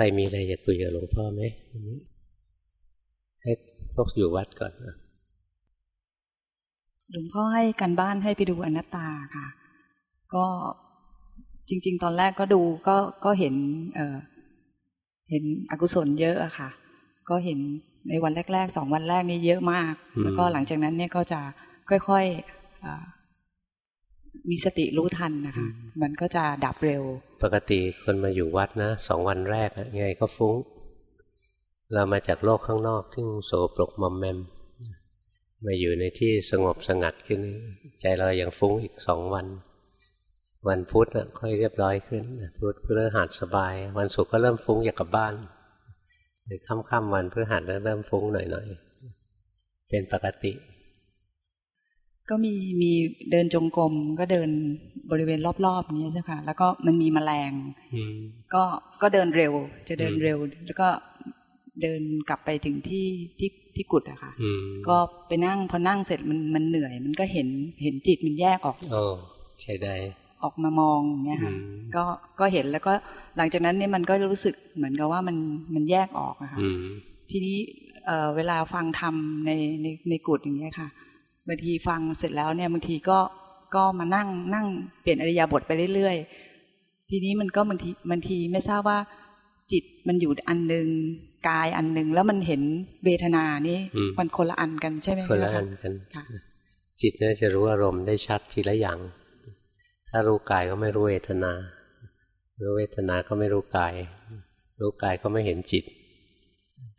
รมีอะไรจะคุยกับหลวงพ่อไหมให้พวกอยู่วัดก่อนนะหลวงพ่อให้กันบ้านให้ไปดูอนัตตาค่ะ ก็จริง ๆ ตอนแรกก็ดูก็ก็เห็นเออเห็นอกุศลเยอะอะค่ะ ก็เห็นในวันแรกๆสองวันแรกนี่เยอะมาก แล้วก็หลังจากนั้นเนี่ยก็จะค่อยๆ มีสติรู้ทันนะคะ มันก็จะดับเร็ว ปกติคนมาอยู่วัดนะสองวันแรกไงก็ฟุ้ง เรามาจากโลกข้างนอกที่โสปรกมอมแมม มาอยู่ในที่สงบสงัดขึ้น ใจเรายังฟุ้งอีกสองวัน วันพุธค่อยเรียบร้อยขึ้นพุธเพื่อหัดสบาย วันศุกร์ก็เริ่มฟุ้งอยากกลับบ้านหรือค่ำๆวันเพื่อหัดแล้วเริ่มฟุ้งหน่อยๆเป็นปกติ ก็มีมีเดินจงกรมก็เดินบริเวณรอบๆนี้ใช่ค่ะแล้วก็มันมีแมลงก็ก็เดินเร็ว จะเดินเร็ว แล้วก็เดินกลับไปถึงที่ที่ที่กุดอะค่ะก็ไปนั่งพอนั่งเสร็จมันมันเหนื่อย มันก็เห็นเห็นจิตมันแยกออกโอ้ใช่ได้ออกมามองเนี่ยค่ะก็ก็เห็นแล้วก็หลังจากนั้นเนี่ยมันก็รู้สึกเหมือนกับว่ามันมันแยกออกอะค่ะทีนี้เวลาฟังทำในในในกุดอย่างเงี้ยค่ะ บางทีฟังเสร็จแล้วเนี่ยบางทีก็ก็มานั่งนั่งเปลี่ยนอริยาบทไปเรื่อยๆ ทีนี้มันก็บางทีบางทีไม่ทราบว่าจิตมันอยู่อันหนึ่งกายอันหนึ่งแล้วมันเห็นเวทนานี่มันคนละอันกันใช่ไหมคนละอันกันจิตเนี่ยจะรู้อารมณ์ได้ชัดทีละอย่าง ถ้ารู้กายก็ไม่รู้เวทนา รู้เวทนาก็ไม่รู้กาย รู้กายก็ไม่เห็นจิต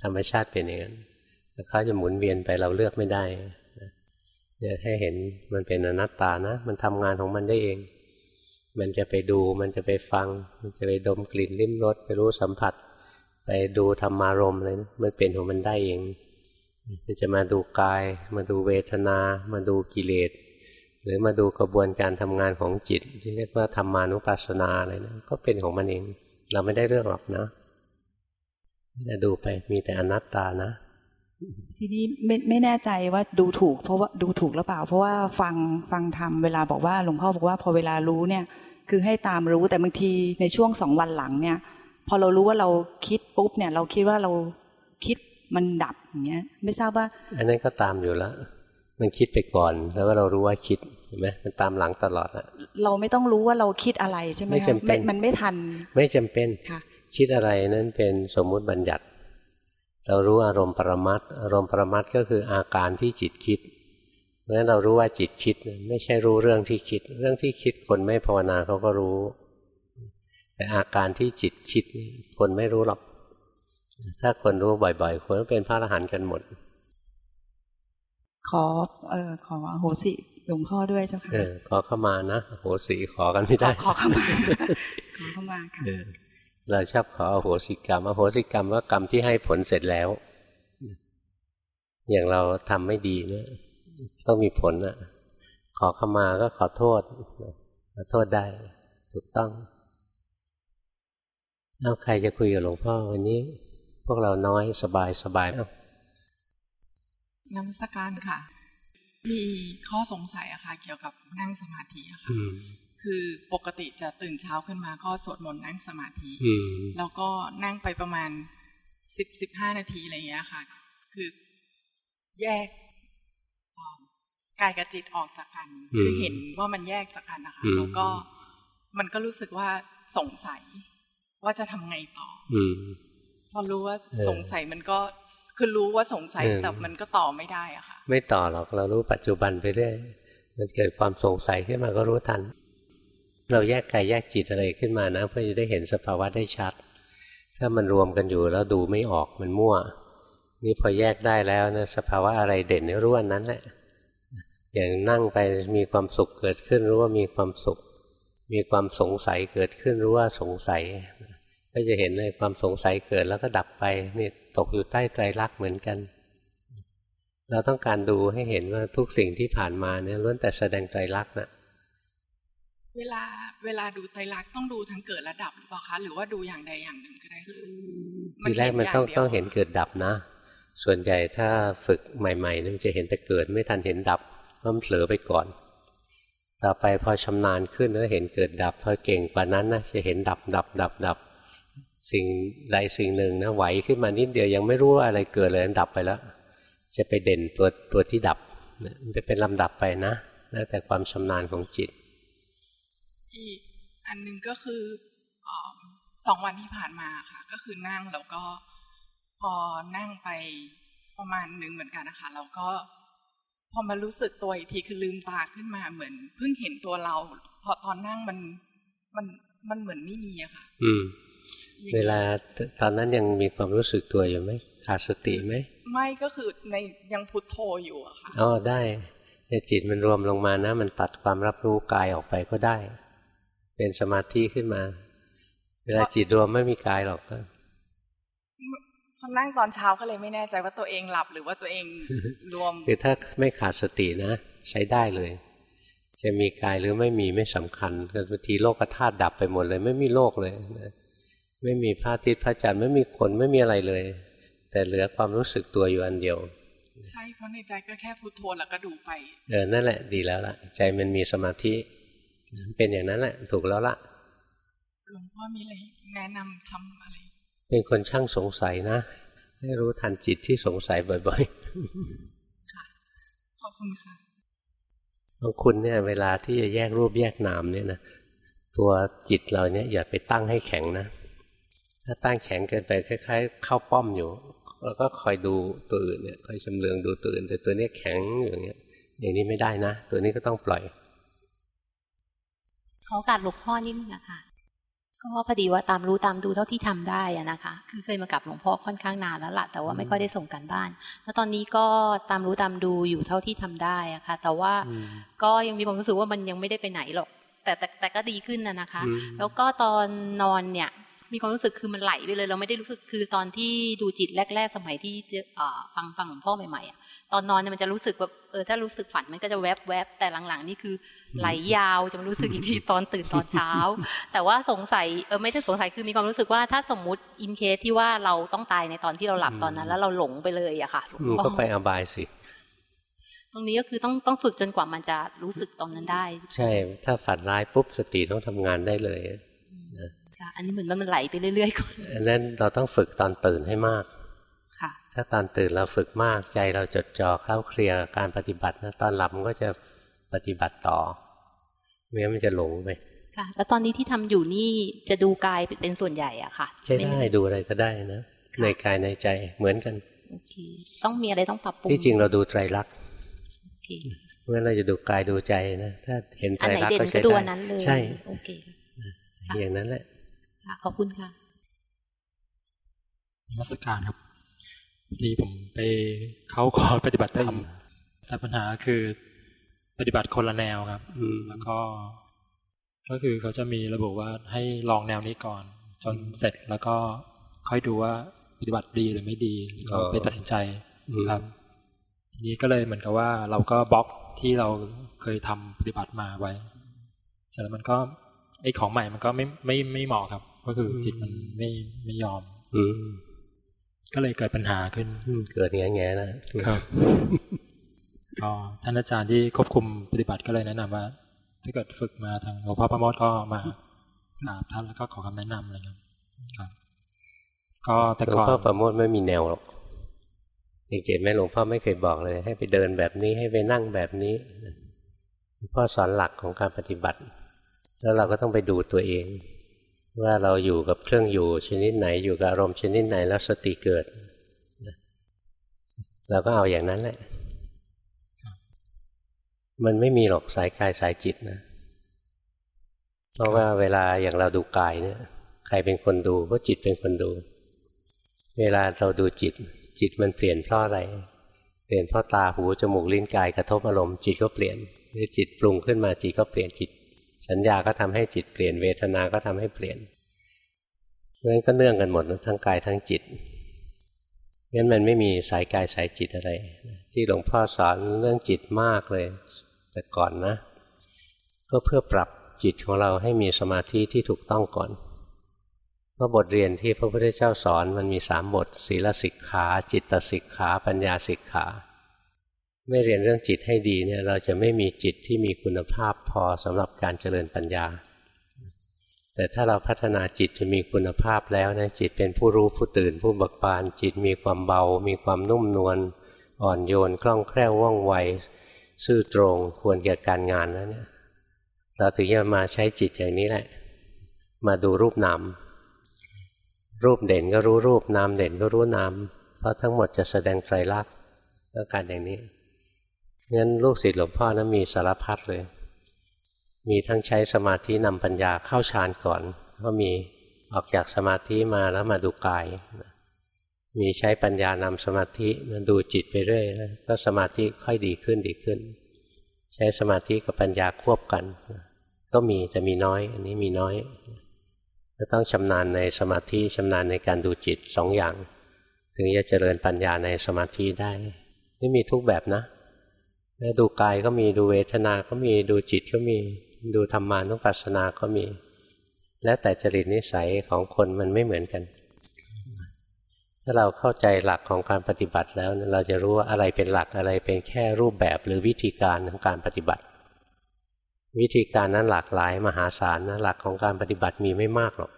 ธรรมชาติเป็นอย่างนั้นเขาจะหมุนเวียนไปเราเลือกไม่ได้ เนี่ยให้เห็นมันเป็นอนัตตานะ มันทำงานของมันได้เอง มันจะไปดู มันจะไปฟัง มันจะไปดมกลิ่นลิ้มรสไปรู้สัมผัส ไปดูธรรมารมอะไรมันเป็นของมันได้เอง มันจะมาดูกาย มาดูเวทนา มาดูกิเลส หรือมาดูกระบวนการทำงานของจิต ที่เรียกว่าธรรมานุปัสสนาอะไรนะก็เป็นของมันเอง เราไม่ได้เรื่องหรอกนะดูไปมีแต่อนัตตานะ ทีนี้ไม่ไม่แน่ใจว่าดูถูก เพราะว่าดูถูกหรือเปล่า เพราะว่าฟังฟังทำเวลาบอกว่าหลวงพ่อบอกว่าพอเวลารู้เนี่ย คือให้ตามรู้แต่บางทีในช่วงสองวันหลังเนี่ย พอเรารู้ว่าเราคิดปุ๊บเนี่ย เราคิดว่าเราคิดมันดับอย่างเงี้ย ไม่ทราบว่า อันนั้นก็ตามอยู่แล้วมันคิดไปก่อนแล้วว่าเรารู้ว่าคิดเห็นไหมมันตามหลังตลอดอะเราไม่ต้องรู้ว่าเราคิดอะไรใช่ไหมไม่จำเป็นมันไม่ทัน ไม่จำเป็นคิดอะไรนั้นเป็นสมมุติบัญญัติ เรารู้อารมณ์ปรมัตอารมณ์ปรมัตก็คืออาการที่จิตคิดเพราะฉะนั้นเรารู้ว่าจิตคิดไม่ใช่รู้เรื่องที่คิด เรื่องที่คิดคนไม่ภาวนาเขาก็รู้ แต่อาการที่จิตคิดคนไม่รู้หรอกถ้าคนรู้บ่อยๆ คนก็เป็นพระอรหันต์กันหมด ขอเออขอโหสิหลวงพ่อด้วยเจ้าค่ะเออขอเข้ามานะโหสิขอกันไม่ได้ ขอเข้ามาขอเข้ามาค่ะ เราชอบขอโหสิกรรมโหสิกรรมว่ากรรมที่ให้ผลเสร็จแล้ว อย่างเราทำไม่ดีเนี่ยต้องมีผลอะขอเข้ามาก็ขอโทษขอโทษได้ ถูกต้องแล้วใครจะคุยกับหลวงพ่อวันนี้ พวกเราน้อยสบายสบายนมัสการค่ะ มีข้อสงสัยอะค่ะ เกี่ยวกับนั่งสมาธิอะค่ะ คือปกติจะตื่นเช้าขึ้นมาก็สวดมนต์นั่งสมาธิแล้วก็นั่งไปประมาณสิบสิบห้านาทีอะไรอย่างเงี้ยค่ะ คือแยกกายกับจิตออกจากกัน คือเห็นว่ามันแยกจากกันนะคะ แล้วก็มันก็รู้สึกว่าสงสัยว่าจะทำไงต่อ อืพอรู้ว่าสงสัยมันก็คือรู้ว่าสงสัยแต่มันก็ต่อไม่ได้อะค่ะ ไม่ต่อหรอกเรารู้ปัจจุบันไปเรื่อยมันเกิดความสงสัยขึ้นมาก็รู้ทัน เราแยกกายแยกจิตอะไรขึ้นมานะเพื่อจะได้เห็นสภาวะได้ชัด ถ้ามันรวมกันอยู่แล้วดูไม่ออกมันมั่ว นี่พอแยกได้แล้วนะสภาวะอะไรเด่นนี่รู้อันนั้นแหละอย่างนั่งไปมีความสุขเกิดขึ้นรู้ว่ามีความสุข มีความสงสัยเกิดขึ้นรู้ว่าสงสัย ก็จะเห็นเลยความสงสัยเกิดแล้วก็ดับไปนี่ตกอยู่ใต้ใจรักเหมือนกัน เราต้องการดูให้เห็นว่าทุกสิ่งที่ผ่านมาเนี่ยล้วนแต่แสดงใจรักน่ะ เวลาเวลาดูใจรักต้องดูทั้งเกิดและดับหรือเปล่าคะหรือว่าดูอย่างใดอย่างหนึ่งก็ได้คือทีแรกมันต้องต้องเห็นเกิดดับนะ ส่วนใหญ่ถ้าฝึกใหม่ๆมันจะเห็นแต่เกิดไม่ทันเห็นดับเพราะมันเผลอไปก่อน ต่อไปพอชำนาญขึ้นแล้วเห็นเกิดดับพอเก่งกว่านั้นนะจะเห็นดับดับดับดับสิ่งใดสิ่งหนึ่งนะไหวขึ้นมานิดเดียวยังไม่รู้ว่าอะไรเกิดเลยดับไปแล้ว จะไปเด่นตัวตัวที่ดับมันจะเป็นลำดับไปนะแล้วแต่ความชำนาญของจิต อีกอันหนึ่งก็คือสองวันที่ผ่านมาค่ะ ก็คือนั่งแล้วก็พอนั่งไปประมาณหนึ่งเหมือนกันนะคะแล้วก็พอมารู้สึกตัวอีกทีคือลืมตาขึ้นมาเหมือนเพิ่งเห็นตัวเรา พอตอนนั่งมันมันมันเหมือนไม่มีอะค่ะ อืม เวลาตอนนั้นยังมีความรู้สึกตัวอยู่ไหมขาดสติไหมไม่ก็คือในยังพุทโธอยู่อะค่ะอ๋อได้ในจิตมันรวมลงมานะ มันตัดความรับรู้กายออกไปก็ได้ เป็นสมาธิขึ้นมา เวลาจิตรวมไม่มีกายหรอกพอนั่งตอนเช้าก็เลยไม่แน่ใจว่าตัวเองหลับหรือว่าตัวเองรวมคือถ้าไม่ขาดสตินะ ใช้ได้เลย จะมีกายหรือไม่มีไม่สำคัญบางทีโลกธาตุดับไปหมดเลย ไม่มีโลกเลยไม่มีพระอาทิตย์พระจันทร์ไม่มีคนไม่มีอะไรเลย แต่เหลือความรู้สึกตัวอยู่อันเดียวใช่เพราะในใจก็แค่พุทโธแล้วก็ดูไปเออนั่นแหละดีแล้วล่ะ ใจมันมีสมาธิ เป็นอย่างนั้นแหละ ถูกแล้วล่ะหลวงพ่อมีอะไรแนะนำทำอะไร เป็นคนช่างสงสัยนะ ให้รู้ทันจิตที่สงสัยบ่อยๆค่ะขอบคุณค่ะบางคุณเนี่ย เวลาที่จะแยกรูปแยกนามเนี่ยนะตัวจิตเราเนี่ยอย่าไปตั้งให้แข็งนะ ถ้าตั้งแข็งเกินไปคล้ายๆ เข้าป้อมอยู่แล้วก็คอยดูตัวอื่นเนี่ยคอยชำเลืองดูตัวอื่นแต่ตัวนี้แข็งอย่างเงี้ยอย่างนี้ไม่ได้นะ ตัวนี้ก็ต้องปล่อย ขอการหลวงพ่อนิดนึงนะคะก็พอดีว่าตามรู้ตามดูเท่าที่ทำได้อะนะคะ คือเคยมากับหลวงพ่อค่อนข้างนานแล้วล่ะแต่ว่าไม่ค่อยได้ส่งกันบ้าน แล้วตอนนี้ก็ตามรู้ตามดูอยู่เท่าที่ทำได้อะค่ะ แต่ว่าก็ยังมีความรู้สึกว่ามันยังไม่ได้ไปไหนหรอก แต่แต่แต่ก็ดีขึ้นนะนะคะ แล้วก็ตอนนอนเนี่ยมีความรู้สึกคือมันไหลไปเลย เราไม่ได้รู้สึกคือตอนที่ดูจิตแรก ๆ สมัยที่ฟังฟังหลวงพ่อใหม่ๆอะ ตอนนอนเนี่ยมันจะรู้สึกแบบเออถ้ารู้สึกฝันมันก็จะแวบแวบแต่หลังๆ นี่คือไหลยาวจะมารู้สึกอีกทีตอนตื่นตอนเช้า แต่ว่าสงสัยเออไม่ได้สงสัยคือมีความรู้สึกว่าถ้าสมมุติอินเคสที่ว่าเราต้องตายในตอนที่เราหลับตอนนั้น แล้วเราหลงไปเลยอะค่ะก็ไปอบายสิตรงนี้ก็คือต้องต้องฝึกจนกว่ามันจะรู้สึกตอนนั้นได้ ใช่ ถ้าฝันร้ายปุ๊บสติต้องทำงานได้เลยอันนี้เหมือนมันไหลไปเรื่อยๆก่อนอันนั้นเราต้องฝึกตอนตื่นให้มากค่ะ ถ้าตอนตื่นเราฝึกมากใจเราจดจ่อเข้าเคลียร์การปฏิบัตินะตอนหลับมันก็จะปฏิบัติต่อไม่งั้นมันจะหลงไปค่ะ แล้วตอนนี้ที่ทำอยู่นี่จะดูกายเป็นส่วนใหญ่อะค่ะ ใช่ได้ดูอะไรก็ได้นะ ในกายในใจเหมือนกันโอเคต้องมีอะไรต้องปรับปรุงที่จริงเราดูไตรลักษณ์เมื่อเราจะดูกายดูใจนะถ้าเห็นไตรลักษณ์ก็ใช้ได้ใช่โอเคอย่างนั้นแหละขอบคุณค่ะมัสการครับ นี่ผมไปเข้าคอร์สปฏิบัติธรรมแต่ปัญหาคือปฏิบัติคนละแนวครับแล้วก็ ก็คือเขาจะมีระบุว่าให้ลองแนวนี้ก่อน จนเสร็จแล้วก็ค่อยดูว่าปฏิบัติดีหรือไม่ดีก็ไปตัดสินใจครับทีนี้ก็เลยเหมือนกับว่าเราก็บล็อกที่เราเคยทำปฏิบัติมาไว้ เสร็จแล้วมันก็ไอ้ของใหม่มันก็ไม่ไม่ไม่เหมาะครับ ก็คือจิตมันไม่ไม่ยอม อื ก็เลยเกิดปัญหาขึ้นเกิดแง่แง่นะครับก็ท่านอาจารย์ที่ควบคุมปฏิบัติก็เลยแนะนำว่า ถ้าเกิดฝึกมาทางหลวงพ่อประโมทก็มากราบท่านแล้วก็ขอคำแนะนำอะไรครับครับ ก็แต่ก่อนหลวงพ่อประโมทไม่มีแนวหรอกเด็กๆแม่หลวงพ่อไม่เคยบอกเลย ให้ไปเดินแบบนี้ให้ไปนั่งแบบนี้พ่อสอนหลักของการปฏิบัติ แล้วเราก็ต้องไปดูตัวเอง ว่าเราอยู่กับเครื่องอยู่ชนิดไหนอยู่กับอารมณ์ชนิดไหนแล้วสติเกิดเราก็เอาอย่างนั้นแหละ มันไม่มีหรอกสายกายสายจิตนะ เพราะว่าเวลาอย่างเราดูกายเนี่ย ใครเป็นคนดูก็จิตเป็นคนดู เวลาเราดูจิต จิตมันเปลี่ยนเพราะอะไร เปลี่ยนเพราะตาหูจมูกลิ้นกายกระทบอารมณ์จิตก็เปลี่ยนหรือจิตปรุงขึ้นมาจิตก็เปลี่ยนจิต สัญญาก็ทำให้จิตเปลี่ยนเวทนาก็ทำให้เปลี่ยนเพราะฉะนั้นก็เนื่องกันหมดทั้งกายทั้งจิตงั้นมันไม่มีสายกายสายจิตอะไร ที่หลวงพ่อสอนเรื่องจิตมากเลย แต่ก่อนนะ ก็เพื่อปรับจิตของเราให้มีสมาธิที่ถูกต้องก่อนเพราะบทเรียนที่พระพุทธเจ้าสอนมันมีสามบท ศีลสิกขา จิตสิกขา ปัญญาสิกขา ไม่เรียนเรื่องจิตให้ดีเนี่ยเราจะไม่มีจิตที่มีคุณภาพพอสำหรับการเจริญปัญญา แต่ถ้าเราพัฒนาจิตจะมีคุณภาพแล้วนะจิตเป็นผู้รู้ผู้ตื่น ผู้เบิกบานจิตมีความเบา มีความนุ่มนวลอ่อนโยนคล่องแคล่วว่องไวซื่อตรงควรแก่การงานแล้วเนี่ยเราถึงจะมาใช้จิตอย่างนี้แหละ มาดูรูปนามรูปเด่นก็รู้รูปนามเด่นก็รู้นามเพราะทั้งหมดจะแสดงไตรลักษณ์แล้วการอย่างนี้ งั้นลูกศิษย์หลวงพ่อนะมีสารพัดเลย มีทั้งใช้สมาธินำปัญญาเข้าฌานก่อน ก็มีออกจากสมาธิมาแล้วมาดูกาย มีใช้ปัญญานำสมาธิมาดูจิตไปเรื่อยก็สมาธิค่อยดีขึ้นดีขึ้น ใช้สมาธิกับปัญญาควบกัน ก็มีแต่มีน้อย อันนี้มีน้อยจะต้องชำนาญในสมาธิชำนาญในการดูจิตสองอย่าง ถึงจะเจริญปัญญาในสมาธิได้ นี่มีทุกแบบนะ แล้วดูกายก็มีดูเวทนา ก็มีดูจิตก็มีดูธรรมานุปัสสนาก็มี แล้วแต่จริตนิสัยของคนมันไม่เหมือนกัน ถ้าเราเข้าใจหลักของการปฏิบัติแล้ว เราจะรู้ว่าอะไรเป็นหลักอะไรเป็นแค่รูปแบบหรือวิธีการของการปฏิบัติ วิธีการนั้นหลากหลายมหาศาลนะหลักของการปฏิบัติมีไม่มากหรอก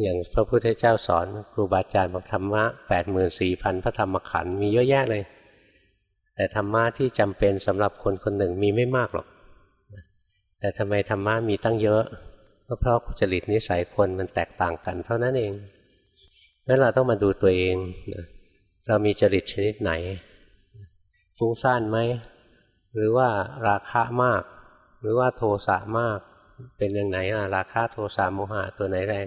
อย่างพระพุทธเจ้าสอนครูบาอาจารย์บอกธรรมะแปดหมื่นสี่พันพระธรรมขันธ์มีเยอะแยะเลย แต่ธรรมะที่จำเป็นสำหรับคนคนหนึ่งมีไม่มากหรอก แต่ทำไมธรรมะมีตั้งเยอะ ก็เพราะจริตนิสัยคนมันแตกต่างกันเท่านั้นเองนั้นเราต้องมาดูตัวเองเรามีจริตชนิดไหน ฟุ้งซ่านไหม หรือว่าราคะมาก หรือว่าโทสะมาก เป็นอย่างไหนล่ะ ราคะโทสะโมหะตัวไหนแรง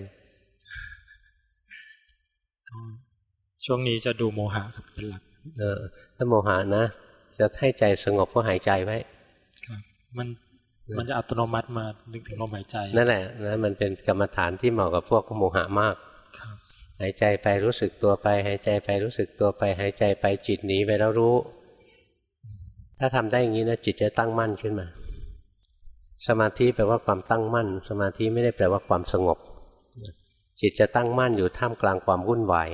ช่วงนี้จะดูโมหะครับเป็นหลัก เออถ้าโมหะนะ จะให้ใจสงบก็หายใจไว้ครับมันมันจะอัตโนมัติมานึกถึงลมหายใจ นั่นแหละนะมันเป็นกรรมฐานที่เหมาะกับพวกโมหะมากครับหายใจไปรู้สึกตัวไป หายใจไปรู้สึกตัวไป หายใจไปจิตหนีไปแล้วรู้ ถ้าทำได้อย่างนี้นะจิตจะตั้งมั่นขึ้นมา สมาธิแปลว่าความตั้งมั่น สมาธิไม่ได้แปลว่าความสงบ จิตจะตั้งมั่นอยู่ท่ามกลางความวุ่นวาย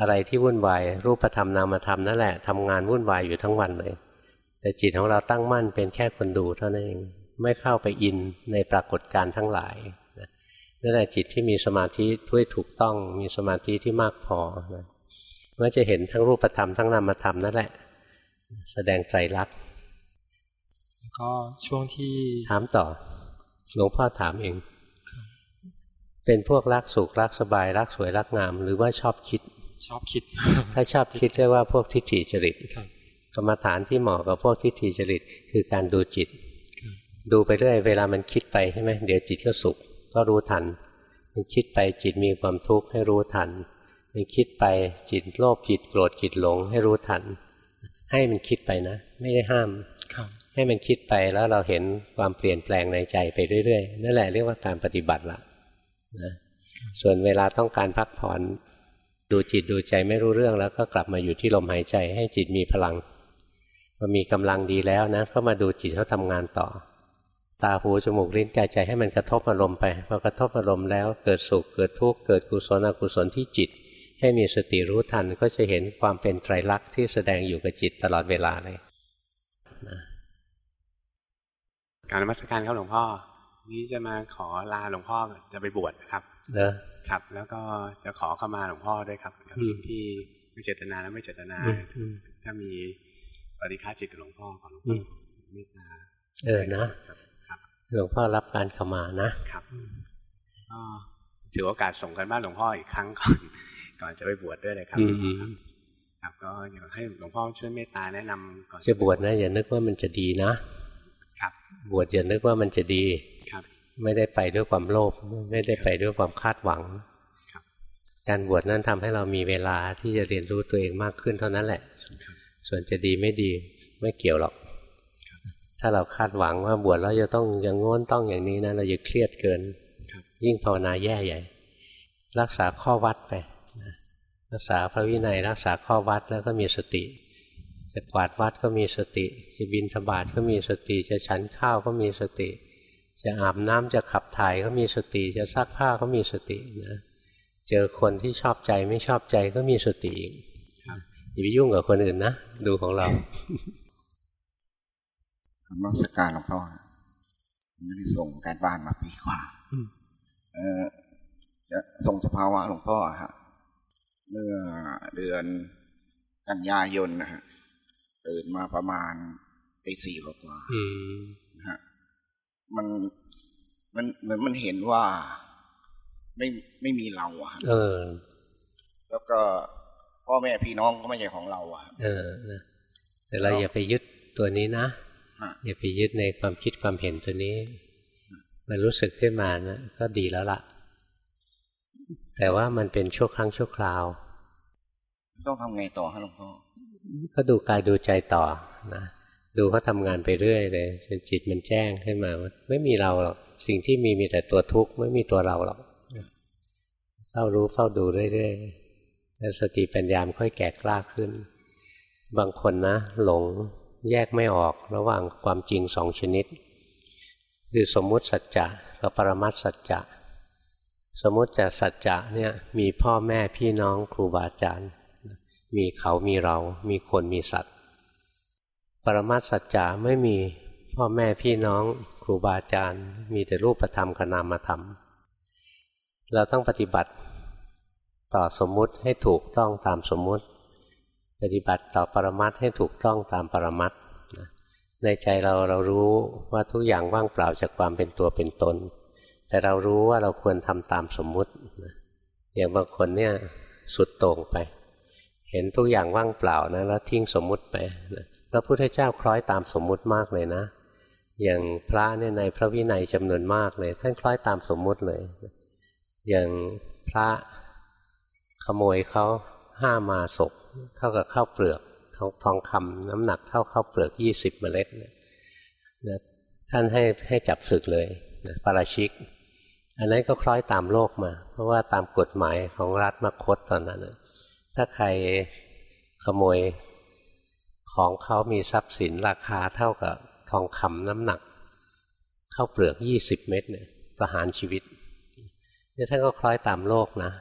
อะไรที่วุ่นวายรูปธรรมนามธรรมนั่นแหละทำงานวุ่นวายอยู่ทั้งวันเลย แต่จิตของเราตั้งมั่นเป็นแค่คนดูเท่านั้นเองไม่เข้าไปอินในปรากฏการณ์ทั้งหลายนั่นแหละจิตที่มีสมาธิทุยถูกต้องมีสมาธิที่มากพอนะเมื่อจะเห็นทั้งรูปธรรมทั้งนามธรรมนั่นแหละ แสดงใจรักก็ช่วงที่ถามต่อหลวงพ่อถามเอง เป็นพวกรักสุขรักสบายรักสวยรักงาม หรือว่าชอบคิด ชอบคิด ถ้าชอบคิดเรียกว่าพวกทิฏฐิจริตกรรมฐานที่เหมาะกับพวกทิฏฐิจริต คือการดูจิต ดูไปเรื่อยเวลามันคิดไปใช่ไหมเดี๋ยวจิตก็สุข ก็รู้ทัน มันคิดไปจิตมีความทุกข์ให้รู้ทัน มันคิดไปจิตโลภจิตโกรธจิตหลงให้รู้ทัน ให้มันคิดไปนะ ไม่ได้ห้ามให้มันคิดไปแล้วเราเห็นความเปลี่ยนแปลงในใจไปเรื่อยๆนั่นแหละเรียกว่าการปฏิบัติละนะส่วนเวลาต้องการพักผ่อน ดูจิตดูใจไม่รู้เรื่องแล้วก็กลับมาอยู่ที่ลมหายใจให้จิตมีพลังพอมีกำลังดีแล้วนะก็มาดูจิตเขาทำงานต่อ ตาหูจมูกลิ้นกายใจให้มันกระทบอารมณ์ไปพอกระทบอารมณ์แล้วเกิดสุขเกิดทุกข์เกิดกุศลอกุศลที่จิต ให้มีสติรู้ทันก็จะเห็นความเป็นไตรลักษณ์ที่แสดงอยู่กับจิตตลอดเวลาเลยนะการนมัสการครับหลวงพ่อ นี่จะมาขอลาหลวงพ่อจะไปบวชครับเนอะ ครับ แล้วก็จะขอเข้ามาหลวงพ่อด้วยครับกับสิ่งที่ไม่เจตนาและไม่เจตนา ถ้ามีปริฆาจิตกับหลวงพ่อของหลวงพ่อเมตตาเออนะหลวงพ่อรับการขมานะครับก็ถือโอกาสส่งกันบ้านหลวงพ่ออีกครั้งก่อนก่อนจะไปบวชดด้วยเลยครับครับก็อยากให้หลวงพ่อช่วยเมตตาแนะนำก่อนจะบวชนะอย่านึกว่ามันจะดีนะครับ บวชอย่านึกว่ามันจะดีครับ ไม่ได้ไปด้วยความโลภไม่ได้ไปด้วยความคาดหวังการบวชนั้นทำให้เรามีเวลาที่จะเรียนรู้ตัวเองมากขึ้นเท่านั้นแหละ ส่วนจะดีไม่ดีไม่เกี่ยวหรอก ถ้าเราคาดหวังว่าบวชแล้วจะต้องอย่างง้นต้องอย่างนี้นะเราจะเครียดเกิน ยิ่งภาวนาแย่ใหญ่ รักษาข้อวัดไปรักษาพระวินัยรักษาข้อวัดแล้วก็มีสติ จะกวาดวัดก็มีสติ จะบินธบาตก็มีสติ จะฉันข้าวก็มีสติ จะอาบน้ำจะขับถ่ายก็มีสติ จะซักผ้าก็มีสตินะเจอคนที่ชอบใจไม่ชอบใจก็มีสติอีกอย่าไปยุ่งกับคนอื่นนะ ดูของเราคำรักการหลวงพ่อไม่ได้ส่งการบ้านมาปีกว่าเออจะส่งสภาวะหลวงพ่อฮะเมื่อเดือนกันยายนนะฮะตื่นมาประมาณตีสี่กว่านะฮะ มันมันเหมือนมันเห็นว่าไม่ไม่มีเราอะเออ แล้วก็พ่อแม่พี่น้องก็ไม่ใช่ของเราอะเออแต่เราอย่าไปยึดตัวนี้นะอย่าไปยึดในความคิดความเห็นตัวนี้ มันรู้สึกขึ้นมานะก็ดีแล้วล่ะ แต่ว่ามันเป็นชั่วครั้งชั่วคราว ต้องทำไงต่อฮะหลวงพ่อก็ดูกายดูใจต่อนะ ดูเขาทำงานไปเรื่อยเลยจนจิตมันแจ้งขึ้นมาว่าไม่มีเราหรอกสิ่งที่มีมีแต่ตัวทุกข์ไม่มีตัวเราหรอกเฝ้ารู้เฝ้าดูเรื่อยๆแล้วสติปัญญามค่อยแก่กล้าขึ้น บางคนนะ หลงแยกไม่ออกระหว่างความจริงสองชนิด คือสมมุติสัจจะกับปรมัตสัจจะสมมุติจะสัจจะเนี่ยมีพ่อแม่พี่น้องครูบาอาจารย์ มีเขามีเรา มีคนมีสัตว์ ปรมัตสัจจะไม่มีพ่อแม่พี่น้องครูบาอาจารย์ มีแต่รูปธรรมกับนามธรรม เราต้องปฏิบัติต่อสมมุติให้ถูกต้องตามสมมุติ ปฏิบัติต่อปรมัตให้ถูกต้องตามปรมัตในใจเราเรารู้ว่าทุกอย่างว่างเปล่าจากความเป็นตัวเป็นตน แต่เรารู้ว่าเราควรทำตามสมมุติอย่างบางคนเนี่ยสุดโต่งไป เห็นทุกอย่างว่างเปล่านะแล้วทิ้งสมมุติไปพ ระพุทธเจ้าคล้อยตามสมมุติมากเลยนะ อย่างพระเนี่ยในพระวินัยจำนวนมากเลย ท่านคล้อยตามสมมุติเลย อย่างพระขโมยเขาห้ามาศพเท่ากับข้าวเปลือกทองทองคำน้ำหนักเท่าข้าวเปลือกยี่สิบเมล็ดนะท่านให้ให้จับศึกเลยนะปาราชิก อันนั้นก็คล้อยตามโลกมา เพราะว่าตามกฎหมายของรัฐมคตตอนนั้นนะถ้าใครขโมย ของเขามีทรัพย์สินราคาเท่ากับทองคำน้ำหนักเข้าเปลือกยี่สิบเม็ดเนี่ยประหารชีวิตเนี่ยท่านก็คล้อยตามโลกนะ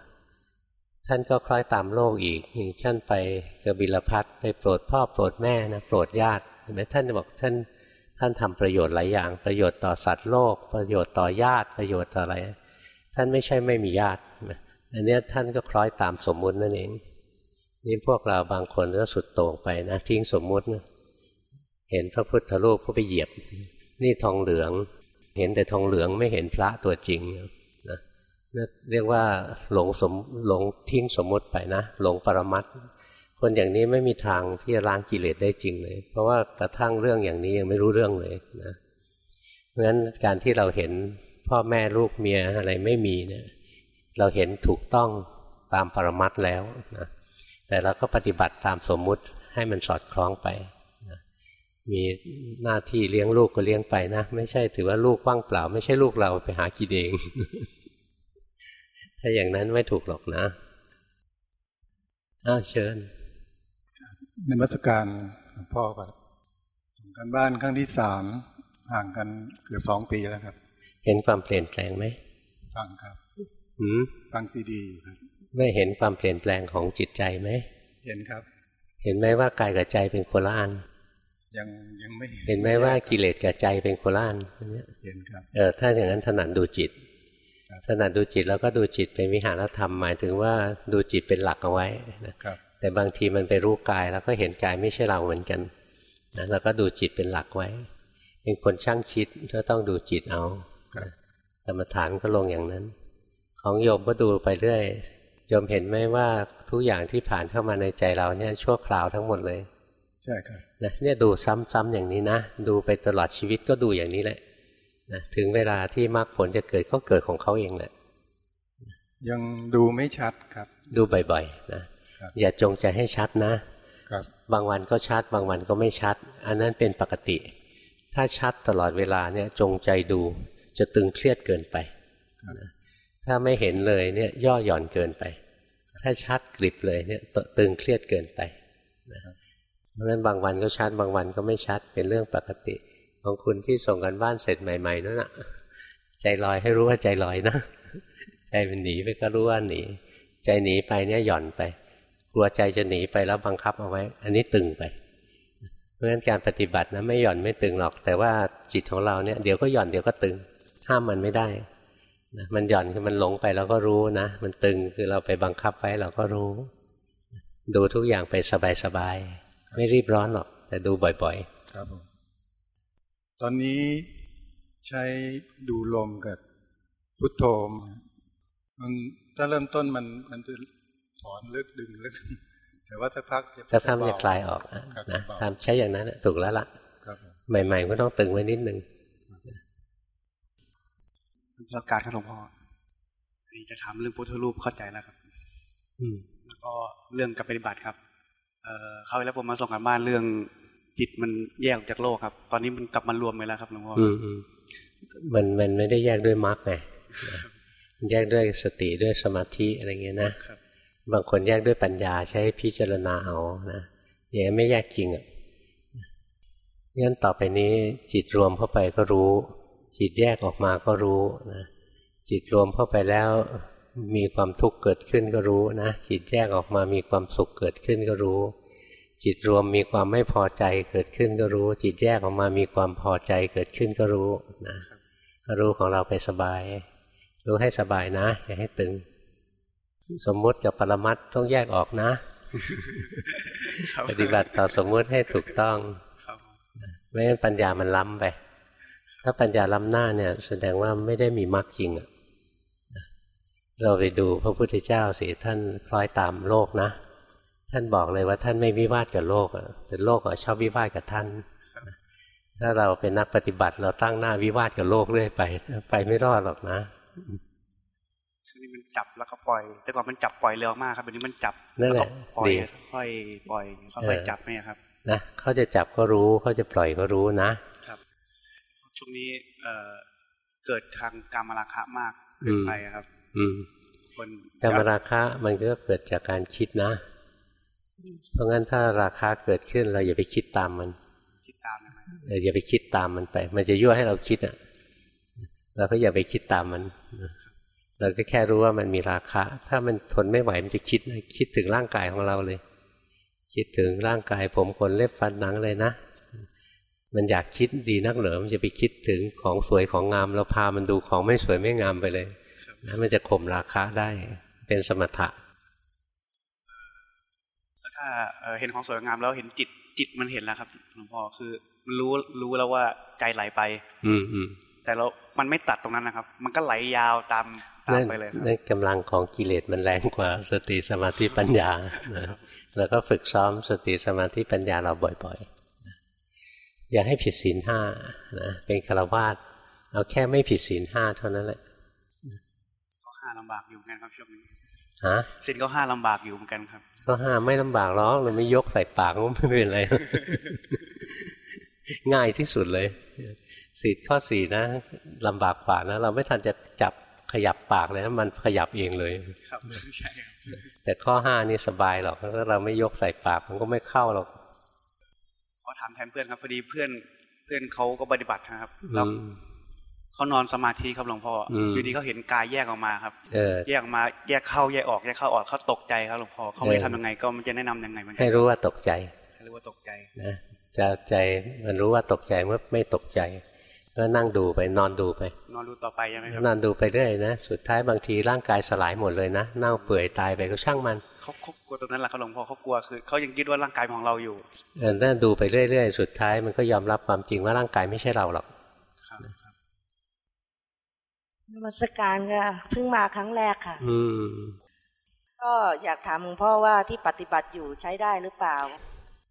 ท่านก็คล้อยตามโลกอีกอย่างท่านไปกบิลพัทไปโปรดพ่อโปรดแม่นะโปรดญาติเห็นไหมท่านบอกท่านท่านทำประโยชน์หลายอย่าง ประโยชน์ต่อสัตว์โลก ประโยชน์ต่อญาติประโยชน์ต่ออะไร ท่านไม่ใช่ไม่มีญาติอันนี้ท่านก็คล้อยตามสมมุตินั่นเอง นี่พวกเราบางคนก็สุดโต่งไปนะทิ้งสมมุตินะเห็นพระพุทธรูปก็ไปเหยียบ นี่ทองเหลือง เห็นแต่ทองเหลืองไม่เห็นพระตัวจริงนะเรียกว่าหลงสมหลงทิ้งสมมุติไปนะหลงปรมัตคนอย่างนี้ไม่มีทางที่จะล้างกิเลสได้จริงเลย เพราะว่ากระทั่งเรื่องอย่างนี้ยังไม่รู้เรื่องเลยนะเพราะฉะนั้นการที่เราเห็นพ่อแม่ลูกเมียอะไรไม่มีเนี่ยเราเห็นถูกต้องตามปรมัตแล้วนะ แต่เราก็ปฏิบัติตามสมมุติให้มันสอดคล้องไปนะมีหน้าที่เลี้ยงลูกก็เลี้ยงไปนะ ไม่ใช่ถือว่าลูกว่างเปล่า ไม่ใช่ลูกเราไปหากินเอง ถ้าอย่างนั้นไม่ถูกหรอกนะอ้าเชิญในมัสการหลวงพ่อครับส่งกันบ้านครั้งที่สามห่างกันเกือบสองปีแล้วครับ เห็นความเปลี่ยนแปลงไหมฟังครับฟังซีดีครับ ไม่เห็นความเปลี่ยนแปลงของจิตใจไหม เห็นครับ เห็นไหมว่ากายกับใจเป็นโคละอันยังยังไม่เห็นไหมว่ากิเลสกับใจเป็นโคละอันเห็นครับเออถ้าอย่างนั้นถนัดดูจิตถนัดดูจิตแล้วก็ดูจิตเป็นวิหารธรรมหมายถึงว่าดูจิตเป็นหลักเอาไว้นะครับแต่บางทีมันไปรู้กายแล้วก็เห็นกายไม่ใช่เราเหมือนกันนะแล้วก็ดูจิตเป็นหลักไว้ เป็นคนช่างคิดก็ต้องดูจิตเอากรรมฐานก็ลงอย่างนั้น ของโยมก็ดูไปเรื่อยโยมเห็นไหมว่าทุกอย่างที่ผ่านเข้ามาในใจเราเนี่ยชั่วคราวทั้งหมดเลย ใช่ครับนะเนี่ยดูซ้ำๆอย่างนี้นะ ดูไปตลอดชีวิตก็ดูอย่างนี้แหละนะถึงเวลาที่มรรคผลจะเกิดก็เกิดของเขาเองแหละ ยังดูไม่ชัดครับ ดูบ่อยๆนะอย่าจงใจให้ชัดนะครับบางวันก็ชัด บางวันก็ไม่ชัด อันนั้นเป็นปกติ ถ้าชัดตลอดเวลาเนี่ยจงใจดูจะตึงเครียดเกินไป ถ้าไม่เห็นเลยเนี่ยย่อหย่อนเกินไป ถ้าชัดกริบเลยเนี่ยตึงเครียดเกินไปเพราะฉะนั้นบางวันก็ชัดบางวันก็ไม่ชัดเป็นเรื่องปกติ ของคุณที่ส่งกันบ้านเสร็จใหม่ ๆนั่นแหะใจลอยให้รู้ว่าใจลอยนะใจมันหนีไปก็รู้ว่าหนี ใจหนีไปเนี่ยหย่อนไป กลัวใจจะหนีไปแล้วบังคับเอาไว้ อันนี้ตึงไป เพราะฉะนั้นการปฏิบัตินะไม่หย่อนไม่ตึงหรอก แต่ว่าจิตของเราเนี่ยเดี๋ยวก็หย่อนเดี๋ยวก็ตึงห้ามมันไม่ได้ นะมันหย่อนคือมันหลงไปเราก็รู้นะ มันตึงคือเราไปบังคับไว้เราก็รู้ ดูทุกอย่างไปสบายๆ ไม่รีบร้อนหรอก แต่ดูบ่อยๆ ครับผมตอนนี้ใช้ดูลมกับพุทโธมันถ้าเริ่มต้นมันมันจะถอนลึกดึงลึกแต่ว่าสักพักจะทำจะคลายออกนะทำใช้อย่างนั้นถูกแล้วล่ะใหม่ๆก็ต้องตึงไว้นิดนึงป ระการครับหลวงพ่อนี่จะถามเรื่องพุทธรูปเข้าใจแล้วครับแล้วก็เรื่องการปฏิบัติครับ เอ่อเขาแล้วผมมาส่งกันบ้านเรื่องจิตมันแยกออกจากโลกครับ ตอนนี้มันกลับมารวมไปแล้วครับหลวงพ่อมันมันไม่ได้แยกด้วยมรรคไงแยกด้วยสติด้วยสมาธิอะไรเงี้ยนะบางคนแยกด้วยปัญญาใช้พิจารณาเอานะอย่างนี้ไม่แยกจริงอะงั้นต่อไปนี้จิตรวมเข้าไปก็รู้ จิตแยกออกมาก็รู้นะจิตรวมเข้าไปแล้วมีความทุกข์เกิดขึ้นก็รู้นะจิตแยกออกมามีความสุขเกิดขึ้นก็รู้ จิตรวมมีความไม่พอใจเกิดขึ้นก็รู้ จิตแยกออกมามีความพอใจเกิดขึ้นก็รู้นะก็รู้ของเราไปสบาย รู้ให้สบายนะอย่าให้ตึง สมมุติกับปรมัตต้องแยกออกนะ ปฏิบัติต่อสมมุติให้ถูกต้องไม่งั้นปัญญามันล้ำไป ถ้าปัญญาล้ำหน้าเนี่ยแสดงว่าไม่ได้มีมรรคจริงอะเราไปดูพระพุทธเจ้าสิท่านคล้อยตามโลกนะ ท่านบอกเลยว่าท่านไม่วิวาทกับโลกแต่โลกชอบวิวาทกับท่าน ถ้าเราเป็นนักปฏิบัติเราตั้งหน้าวิวาทกับโลกเรื่อยไป ไปไม่รอดหรอกนะจับแล้วก็ปล่อย แต่ก่อนมันจับปล่อยเร็วมากครับอันนี้มันจับนั่นแหละปล่อยค่อยปล่อยค่อยจับเนี่ยครับนะเขาจะจับก็รู้เขาจะปล่อยก็รู้นะครับ ช่วงนี้เเกิดทางกามราคะมากขึ้นไปครับ อืมคนกามราคะมันก็เกิดจากการคิดนะ เพราะงั้นถ้าราคาเกิดขึ้นเราอย่าไปคิดตามมันคิดตามเอออย่าไปคิดตามมันไป มันจะยั่วให้เราคิดอะเราก็อย่าไปคิดตามมันเราก็แค่รู้ว่ามันมีราคะ ถ้ามันทนไม่ไหวมันจะคิดคิดถึงร่างกายของเราเลย คิดถึงร่างกายผมขนเล็บฟันหนังเลยนะ มันอยากคิดดีนักเหรอมันจะไปคิดถึงของสวยของงามเราพามันดูของไม่สวยไม่งามไปเลยนะมันจะข่มราคะได้เป็นสมถะถ้าเห็นของสวยงามแล้วเห็นจิตจิตมันเห็นแล้วครับหลวงพ่อคือ มันรู้รู้แล้วว่าใจไหลไป อืมอืมแต่เรา มันไม่ตัดตรงนั้นนะครับ มันก็ไหลยาวตามนั่นนั่นกำลังของกิเลสมันแรงกว่า สติสมาธิปัญญาแล้วก็ฝึกซ้อมสติสมาธิปัญญาเราบ่อย ๆ อย่าให้ผิดศีลห้านะเป็นฆราวาสเอาแค่ไม่ผิดศีลห้าเท่านั้นแหละก็ห้าลำบากอยู่เหมือนกันครับช่วงนี้ฮะศีลก็ห้าลำบากอยู่เหมือนกันครับ ก็ห้าไม่ลำบากหรอกเราไม่ยกใส่ปากก็ไม่เป็นไรง่ายที่สุดเลยศีลข้อสี่นะลำบากกว่านะเราไม่ทันจะจับขยับปากเลยนะมันขยับเองเลย ครับใช่แต่ข้อห้านี่สบายหรอกถ้าเราไม่ยกใส่ปากมันก็ไม่เข้าหรอก ขอถามแทนเพื่อนครับพอดีเพื่อนเพื่อนเขาก็ปฏิบัตินะครับแล้วเขานอนสมาธิครับหลวงพ่ออยู่ดีเขาเห็นกายแยกออกมาครับแยกออกมาแยกเข้าแยกออกแยกเข้าออกเขาตกใจครับหลวงพ่อเขาไม่ทำยังไงก็มันจะแนะนํำยังไงมันให้รู้ว่าตกใจให้รู้ว่าตกใจนะจะใจมันรู้ว่าตกใจเมื่อไม่ตกใจ ก็นั่งดูไปนอนดูไป นอนดูต่อไปใช่ไหมครับนอนดูไปเรื่อยนะ สุดท้ายบางทีร่างกายสลายหมดเลยนะเน่าเปื่อยตายไปก็ช่างมันเขาเขากลัวตรงนั้นแหละเขาหลวงพ่อเขากลัวคือเขายังคิดว่าร่างกายของเราอยู่เออนั่นดูไปเรื่อยๆสุดท้ายมันก็ยอมรับความจริงว่าร่างกายไม่ใช่เราหรอกนมัสการค่ะเพิ่งมาครั้งแรกค่ะ อืมก็อยากถามหลวงพ่อว่าที่ปฏิบัติอยู่ใช้ได้หรือเปล่า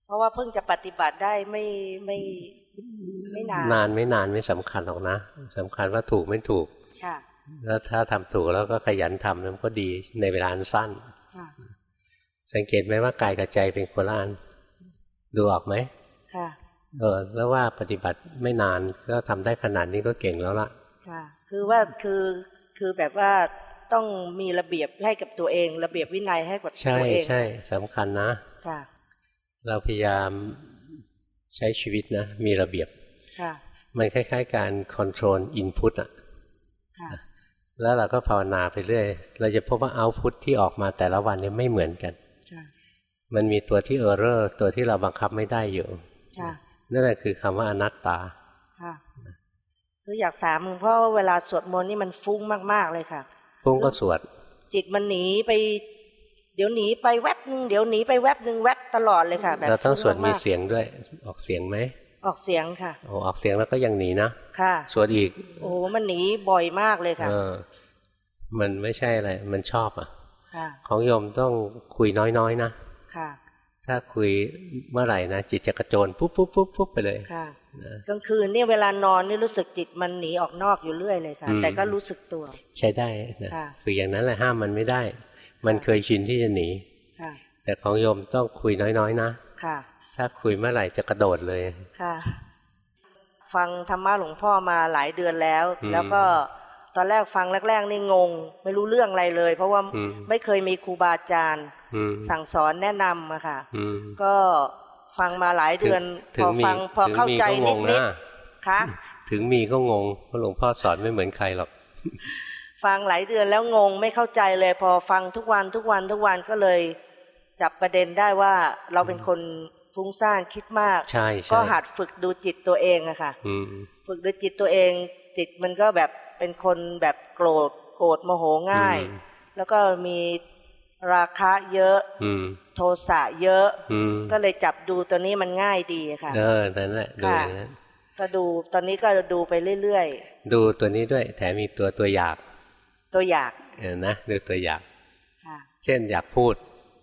เพราะว่าเพิ่งจะปฏิบัติได้ไม่ไม่ ไม่นานนานไม่นานไม่สำคัญหรอกนะสำคัญว่าถูกไม่ถูกค่ะแล้วถ้าทำถูกแล้วก็ขยันทำนั้นก็ดีในเวลาสั้นสังเกตไหมว่ากายกับใจเป็นคนละอันดูออกไหมค่ะเออแล้วว่าปฏิบัติไม่นานก็ทำได้ขนาดนี้ก็เก่งแล้วล่ะค่ะ คือว่าคือคือแบบว่าต้องมีระเบียบให้กับตัวเอง ระเบียบวินัยให้กับตัวเองใช่ใช่สำคัญนะค่ะเราพยายาม ใช้ชีวิตนะ มีระเบียบมันคล้าย ๆ การ control input อะแล้วเราก็ภาวนาไปเรื่อย เราจะพบว่า output ที่ออกมาแต่ละวันเนี่ยไม่เหมือนกันมันมีตัวที่ error ตัวที่เราบังคับไม่ได้อยู่นั่นแหละคือคำว่าอนัตตาค่ะคืออยากสามหลวงพ่อเวลาสวดมนต์นี่มันฟุ้งมากๆเลยค่ะ ฟุ้งก็สวด จิตมันหนีไป เดี๋ยวหนีไปแวบหนึ่งเดี๋ยวหนีไปแวบหนึ่งแวบตลอดเลยค่ะแบบเราต้องสวดมีเสียงด้วย ออกเสียงไหมออกเสียงค่ะโอ้ออกเสียงแล้วก็ยังหนีนะค่ะสวดอีก โอ้มันหนีบ่อยมากเลยค่ะเออมันไม่ใช่อะไรมันชอบอะของโยมต้องคุยน้อยๆนะค่ะ ถ้าคุยเมื่อไหร่นะจิตจะกระโจนปุ๊บปุ๊บปุ๊บปุ๊บไปเลยค่ะกลางคืนนี่เวลานอนนี่รู้สึกจิตมันหนีออกนอกอยู่เรื่อยเลยค่ะ แต่ก็รู้สึกตัว ใช้ได้นะฝึกอย่างนั้นแหละห้ามมันไม่ได้ มันเคยชินที่จะหนีแต่ของโยมต้องคุยน้อยๆนะค่ะ ถ้าคุยเมื่อไหร่จะกระโดดเลยค่ะ ฟังธรรมะหลวงพ่อมาหลายเดือนแล้ว แล้วก็ตอนแรกฟังแรกๆนี่งง ไม่รู้เรื่องอะไรเลย เพราะว่าไม่เคยมีครูบาอาจารย์สั่งสอนแนะนำอะค่ะก็ฟังมาหลายเดือนพอฟังพอเข้าใจนิดนิดคะถึงมีก็งงเพราะหลวงพ่อสอนไม่เหมือนใครหรอก ฟังหลายเดือนแล้วงงไม่เข้าใจเลย พอฟังทุกวันทุกวันทุกวันก็เลย จับประเด็นได้ว่าเราเป็นคนฟุ้งซ่านคิดมาก ใช่ก็หัดฝึกดูจิตตัวเองอะค่ะฝึกดูจิตตัวเอง จิตมันก็แบบเป็นคนแบบโกรธโกรธโมโหง่าย แล้วก็มีราคะเยอะโทสะเยอะก็เลยจับดูตัวนี้มันง่ายดีค่ะ เออนั่นแหละดูอย่างนั้นก็ดูตอนนี้ก็ดูไปเรื่อยๆ ดูตัวนี้ด้วยแถมมีตัวตัวอยาก ตัวอยากเออนะดูตัวอยากเช่นอยากพูด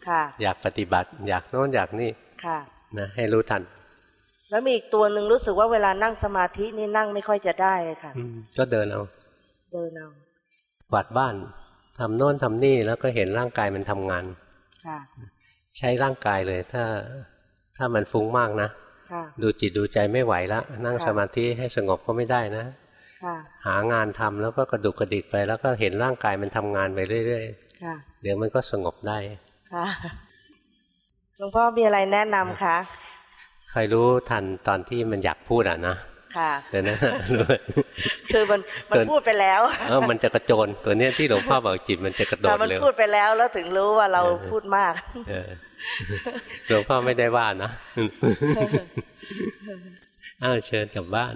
ค่ะอยากปฏิบัติ อยากโน้นอยากนี่ค่ะนะให้รู้ทัน แล้วมีอีกตัวหนึ่งรู้สึกว่าเวลานั่งสมาธินี่นั่งไม่ค่อยจะได้เลยค่ะก็เดินเอา เดินเอากวาดบ้านทำโน่นทำนี่แล้วก็เห็นร่างกายมันทำงานใช้ร่างกายเลยถ้าถ้ามันฟุ้งมากนะ ดูจิตดูใจไม่ไหวแล้วนั่งสมาธิให้สงบก็ไม่ได้นะ หางานทำแล้วก็กระดุกกระดิกไป แล้วก็เห็นร่างกายมันทำงานไปเรื่อยๆเดี๋ยวมันก็สงบได้ค่ะหลวงพ่อมีอะไรแนะนำคะใครรู้ทันตอนที่มันอยากพูดอะนะค่ะเดี๋ยวนะคือมันมันพูดไปแล้วเออมันจะกระโจนตัวเนี้ยที่หลวงพ่อบอกจิตมันจะกระโดดเร็วมันพูดไปแล้วแล้วถึงรู้ว่าเราพูดมากหลวงพ่อไม่ได้ว่านะอ้าวเชิญกลับบ้าน